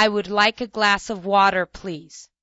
"I would like a glass of water, please."